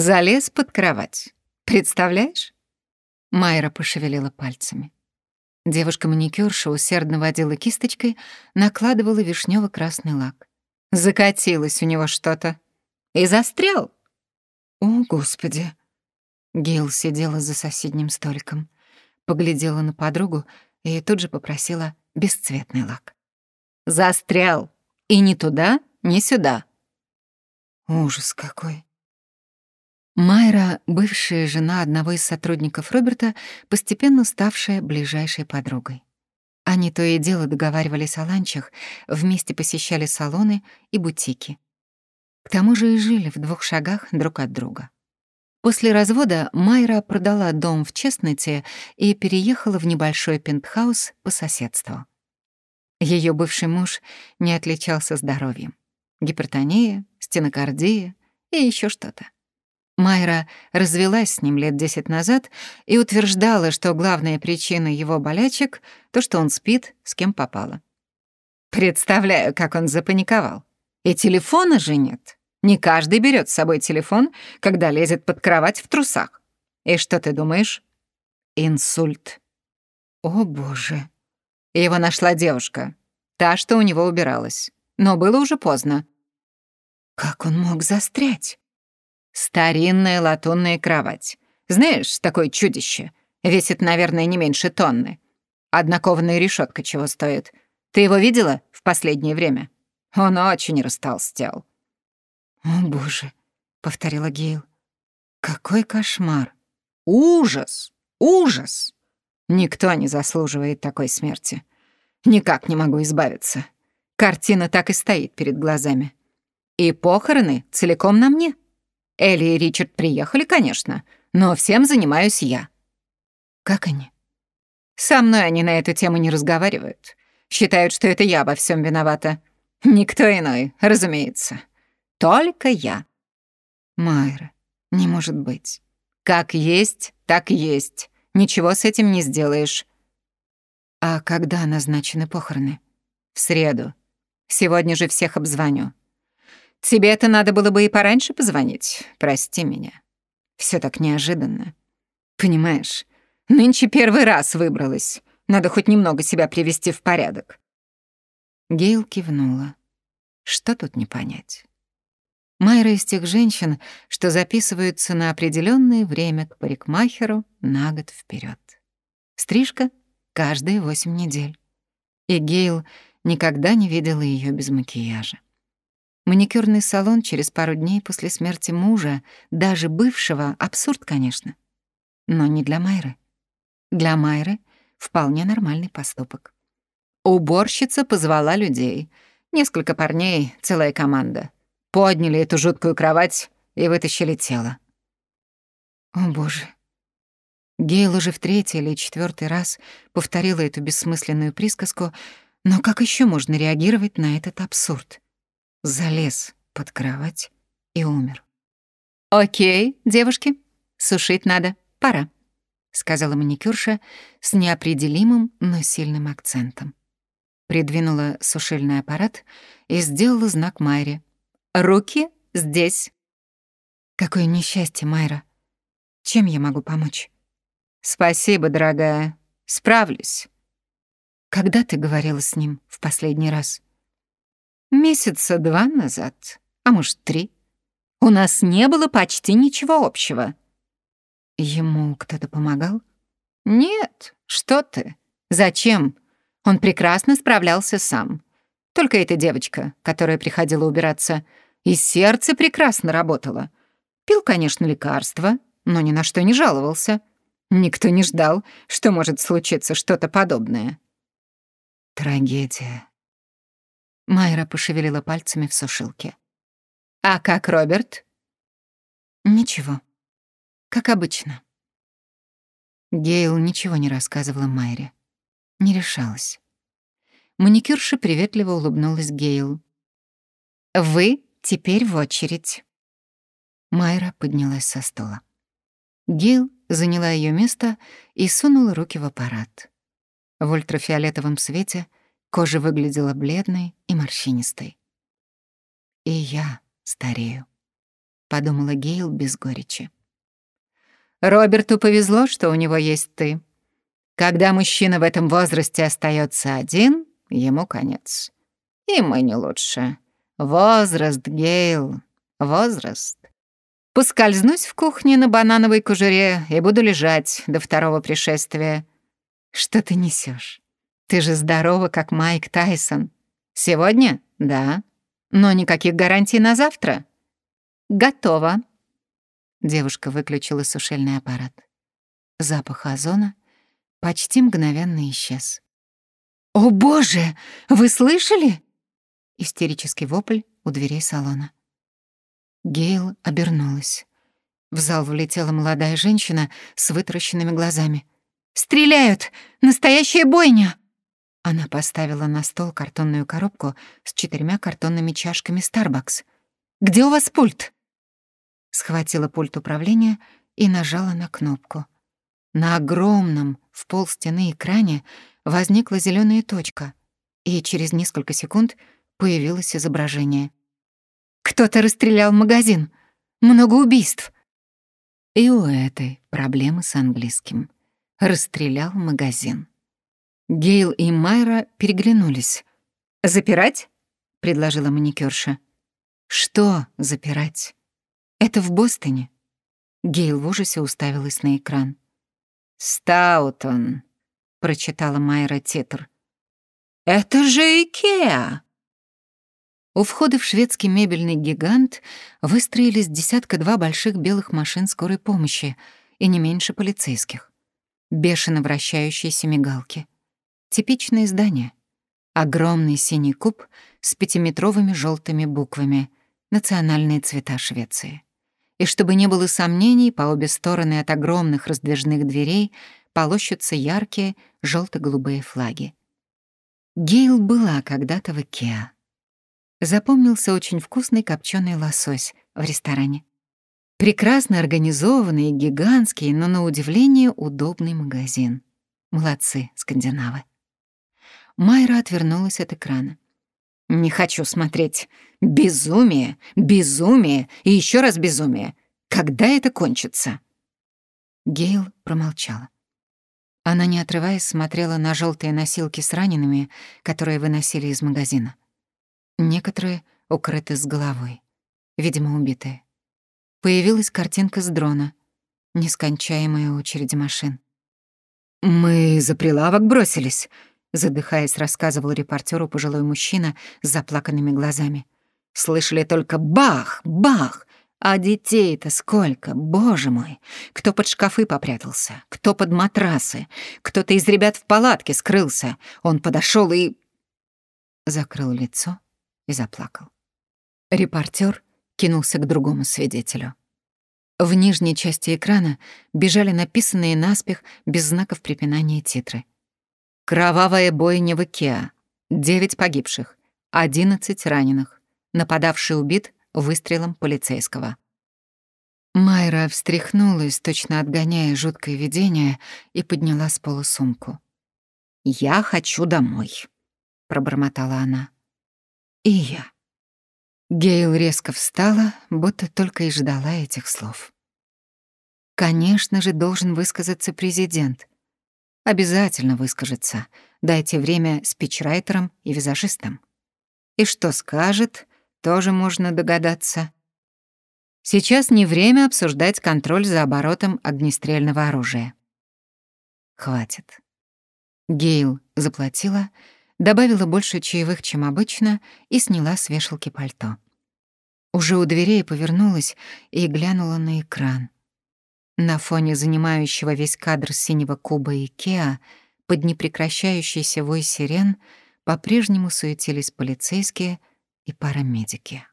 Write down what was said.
Залез под кровать. Представляешь? Майра пошевелила пальцами. Девушка-маникюрша усердно водила кисточкой, накладывала вишнево-красный лак. Закатилось у него что-то. И застрял. О, Господи. Гейл сидела за соседним столиком, поглядела на подругу и тут же попросила бесцветный лак. Застрял. И ни туда, ни сюда. Ужас какой. Майра, бывшая жена одного из сотрудников Роберта, постепенно ставшая ближайшей подругой. Они то и дело договаривались о ланчах, вместе посещали салоны и бутики. К тому же и жили в двух шагах друг от друга. После развода Майра продала дом в Честноте и переехала в небольшой пентхаус по соседству. Ее бывший муж не отличался здоровьем. Гипертония, стенокардия и еще что-то. Майра развелась с ним лет десять назад и утверждала, что главная причина его болячек — то, что он спит, с кем попало. Представляю, как он запаниковал. И телефона же нет. Не каждый берет с собой телефон, когда лезет под кровать в трусах. И что ты думаешь? Инсульт. О, боже. Его нашла девушка, та, что у него убиралась. Но было уже поздно. Как он мог застрять? Старинная латунная кровать. Знаешь, такое чудище. Весит, наверное, не меньше тонны. Одна кованая решетка чего стоит. Ты его видела в последнее время? Он очень растолстел. «О, боже», — повторила Гейл. «Какой кошмар! Ужас! Ужас! Никто не заслуживает такой смерти. Никак не могу избавиться. Картина так и стоит перед глазами. И похороны целиком на мне». Элли и Ричард приехали, конечно, но всем занимаюсь я». «Как они?» «Со мной они на эту тему не разговаривают. Считают, что это я во всем виновата. Никто иной, разумеется. Только я». «Майра, не может быть. Как есть, так есть. Ничего с этим не сделаешь». «А когда назначены похороны?» «В среду. Сегодня же всех обзвоню. Тебе это надо было бы и пораньше позвонить. Прости меня. Все так неожиданно. Понимаешь, нынче первый раз выбралась. Надо хоть немного себя привести в порядок. Гейл кивнула. Что тут не понять? Майра из тех женщин, что записываются на определенное время к парикмахеру на год вперед. Стрижка каждые восемь недель. И Гейл никогда не видела ее без макияжа. Маникюрный салон через пару дней после смерти мужа, даже бывшего, абсурд, конечно. Но не для Майры. Для Майры вполне нормальный поступок. Уборщица позвала людей. Несколько парней, целая команда. Подняли эту жуткую кровать и вытащили тело. О, боже. Гейл уже в третий или четвертый раз повторила эту бессмысленную присказку, но как еще можно реагировать на этот абсурд? Залез под кровать и умер. «Окей, девушки, сушить надо, пора», — сказала маникюрша с неопределимым, но сильным акцентом. Придвинула сушильный аппарат и сделала знак Майре. «Руки здесь». «Какое несчастье, Майра. Чем я могу помочь?» «Спасибо, дорогая. Справлюсь». «Когда ты говорила с ним в последний раз?» Месяца два назад, а может, три. У нас не было почти ничего общего. Ему кто-то помогал? Нет, что ты? Зачем? Он прекрасно справлялся сам. Только эта девочка, которая приходила убираться, и сердце прекрасно работало. Пил, конечно, лекарства, но ни на что не жаловался. Никто не ждал, что может случиться что-то подобное. Трагедия. Майра пошевелила пальцами в сушилке. «А как Роберт?» «Ничего. Как обычно». Гейл ничего не рассказывала Майре. Не решалась. Маникюрша приветливо улыбнулась Гейл. «Вы теперь в очередь». Майра поднялась со стола. Гейл заняла ее место и сунула руки в аппарат. В ультрафиолетовом свете — Кожа выглядела бледной и морщинистой. И я старею. подумала Гейл без горечи. Роберту повезло, что у него есть ты. Когда мужчина в этом возрасте остается один, ему конец. И мы не лучше. Возраст, Гейл, возраст. Поскользнусь в кухне на банановой кожуре и буду лежать до второго пришествия. Что ты несешь? Ты же здорова, как Майк Тайсон. Сегодня? Да. Но никаких гарантий на завтра. Готово. Девушка выключила сушильный аппарат. Запах озона почти мгновенно исчез. «О, боже! Вы слышали?» Истерический вопль у дверей салона. Гейл обернулась. В зал влетела молодая женщина с вытаращенными глазами. «Стреляют! Настоящая бойня!» Она поставила на стол картонную коробку с четырьмя картонными чашками Starbucks. «Где у вас пульт?» Схватила пульт управления и нажала на кнопку. На огромном в пол стены экране возникла зеленая точка, и через несколько секунд появилось изображение. «Кто-то расстрелял магазин! Много убийств!» И у этой проблемы с английским. Расстрелял магазин. Гейл и Майра переглянулись. «Запирать?» — предложила маникюрша. «Что запирать?» «Это в Бостоне». Гейл в ужасе уставилась на экран. «Стаутон», — прочитала Майра титр. «Это же Икеа!» У входа в шведский мебельный гигант выстроились десятка-два больших белых машин скорой помощи и не меньше полицейских. Бешено вращающиеся мигалки. Типичное здание. Огромный синий куб с пятиметровыми желтыми буквами «Национальные цвета Швеции». И чтобы не было сомнений, по обе стороны от огромных раздвижных дверей полощутся яркие желто голубые флаги. Гейл была когда-то в Икеа. Запомнился очень вкусный копченый лосось в ресторане. Прекрасно организованный, гигантский, но на удивление удобный магазин. Молодцы, скандинавы. Майра отвернулась от экрана. «Не хочу смотреть. Безумие, безумие и еще раз безумие. Когда это кончится?» Гейл промолчала. Она, не отрываясь, смотрела на желтые носилки с ранеными, которые выносили из магазина. Некоторые укрыты с головой, видимо, убитые. Появилась картинка с дрона, нескончаемая очередь машин. «Мы за прилавок бросились», задыхаясь, рассказывал репортеру пожилой мужчина с заплаканными глазами. Слышали только бах, бах, а детей-то сколько, боже мой! Кто под шкафы попрятался, кто под матрасы, кто-то из ребят в палатке скрылся. Он подошел и... Закрыл лицо и заплакал. Репортер кинулся к другому свидетелю. В нижней части экрана бежали написанные наспех без знаков препинания титры. Кровавая бойня в Икеа. Девять погибших, одиннадцать раненых. Нападавший убит выстрелом полицейского. Майра встряхнулась, точно отгоняя жуткое видение, и подняла с пола сумку. «Я хочу домой», — пробормотала она. «И я». Гейл резко встала, будто только и ждала этих слов. Конечно же, должен высказаться президент. Обязательно выскажется. Дайте время спичрайтерам и визажистам. И что скажет, тоже можно догадаться. Сейчас не время обсуждать контроль за оборотом огнестрельного оружия. Хватит. Гейл заплатила, добавила больше чаевых, чем обычно, и сняла с вешалки пальто. Уже у дверей повернулась и глянула на экран. На фоне занимающего весь кадр синего куба Икеа под непрекращающийся вой сирен по-прежнему суетились полицейские и парамедики.